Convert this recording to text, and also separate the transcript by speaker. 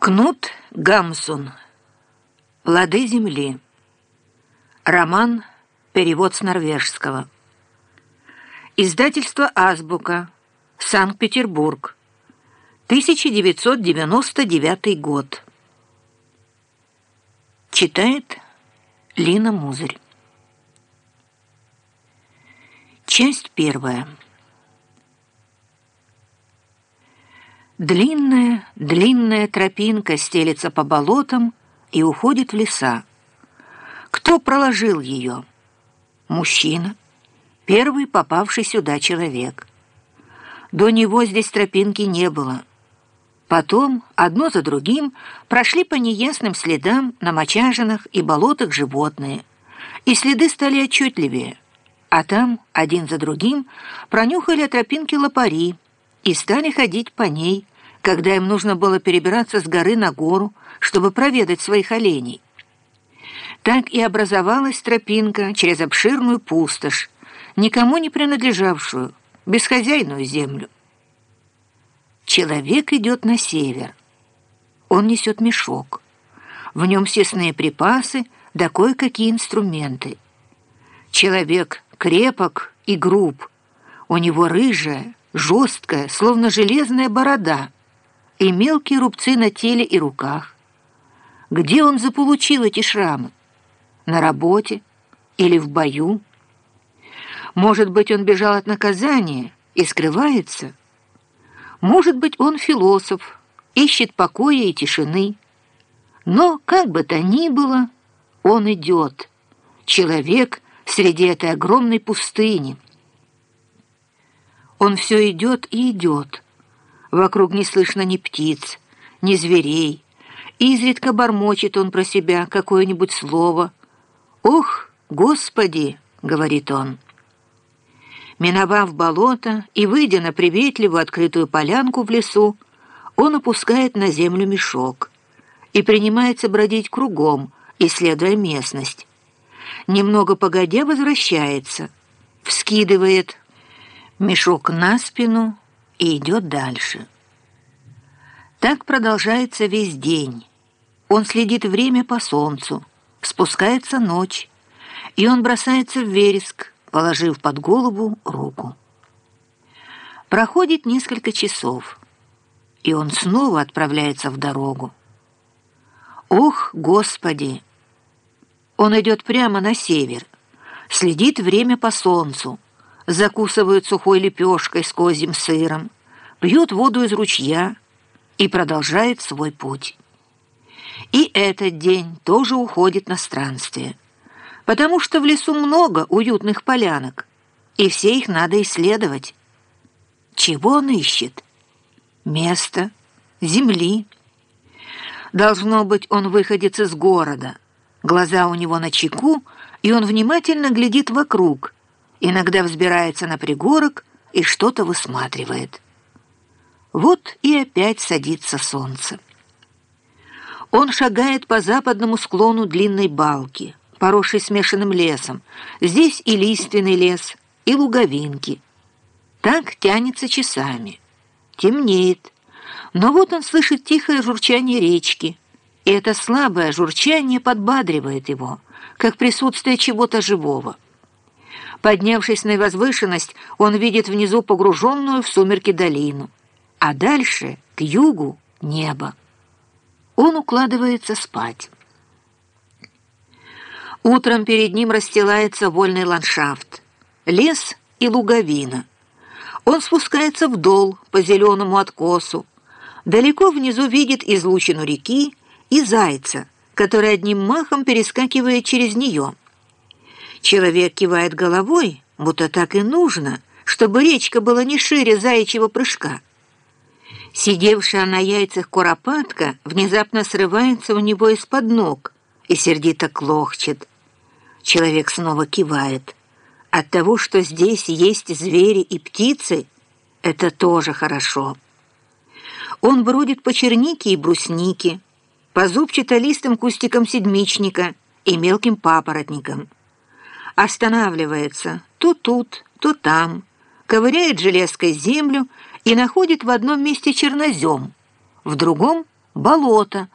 Speaker 1: Кнут Гамсун. «Плоды земли». Роман. Перевод с норвежского. Издательство «Азбука». Санкт-Петербург. 1999 год. Читает Лина Музырь. Часть первая. Длинная, длинная тропинка стелется по болотам и уходит в леса. Кто проложил ее? Мужчина, первый попавший сюда человек. До него здесь тропинки не было. Потом, одно за другим, прошли по неясным следам на мочажинах и болотах животные, и следы стали отчетливее. А там, один за другим, пронюхали о тропинке лопари и стали ходить по ней, когда им нужно было перебираться с горы на гору, чтобы проведать своих оленей. Так и образовалась тропинка через обширную пустошь, никому не принадлежавшую, бесхозяйную землю. Человек идет на север. Он несет мешок. В нем съестные припасы да кое-какие инструменты. Человек крепок и груб. У него рыжая, жесткая, словно железная борода — и мелкие рубцы на теле и руках. Где он заполучил эти шрамы? На работе или в бою? Может быть, он бежал от наказания и скрывается? Может быть, он философ, ищет покоя и тишины. Но, как бы то ни было, он идет. Человек среди этой огромной пустыни. Он все идет и идет, Вокруг не слышно ни птиц, ни зверей. Изредка бормочет он про себя какое-нибудь слово. «Ох, Господи!» — говорит он. Миновав болото и выйдя на приветливую открытую полянку в лесу, он опускает на землю мешок и принимается бродить кругом, исследуя местность. Немного погодя возвращается, вскидывает мешок на спину и идет дальше. Так продолжается весь день. Он следит время по солнцу, спускается ночь, и он бросается в вереск, положив под голову руку. Проходит несколько часов, и он снова отправляется в дорогу. Ох, Господи! Он идет прямо на север, следит время по солнцу, закусывают сухой лепешкой с козьим сыром, пьют воду из ручья и продолжает свой путь. И этот день тоже уходит на странствие, потому что в лесу много уютных полянок, и все их надо исследовать. Чего он ищет? Место, земли. Должно быть, он выходец из города. Глаза у него на чеку, и он внимательно глядит вокруг, иногда взбирается на пригорок и что-то высматривает. Вот и опять садится солнце. Он шагает по западному склону длинной балки, поросшей смешанным лесом. Здесь и лиственный лес, и луговинки. Так тянется часами. Темнеет. Но вот он слышит тихое журчание речки, и это слабое журчание подбадривает его, как присутствие чего-то живого. Поднявшись на возвышенность, он видит внизу погруженную в сумерки долину, а дальше, к югу, небо. Он укладывается спать. Утром перед ним расстилается вольный ландшафт, лес и луговина. Он спускается вдол по зеленому откосу. Далеко внизу видит излучину реки и зайца, который одним махом перескакивает через нее. Человек кивает головой, будто так и нужно, чтобы речка была не шире заячьего прыжка. Сидевшая на яйцах куропатка внезапно срывается у него из-под ног и сердито клохчет. Человек снова кивает. От того, что здесь есть звери и птицы, это тоже хорошо. Он бродит по чернике и бруснике, по зубчато-листым кустикам седмичника и мелким папоротникам. Останавливается то тут, то там, ковыряет железкой землю и находит в одном месте чернозем, в другом болото,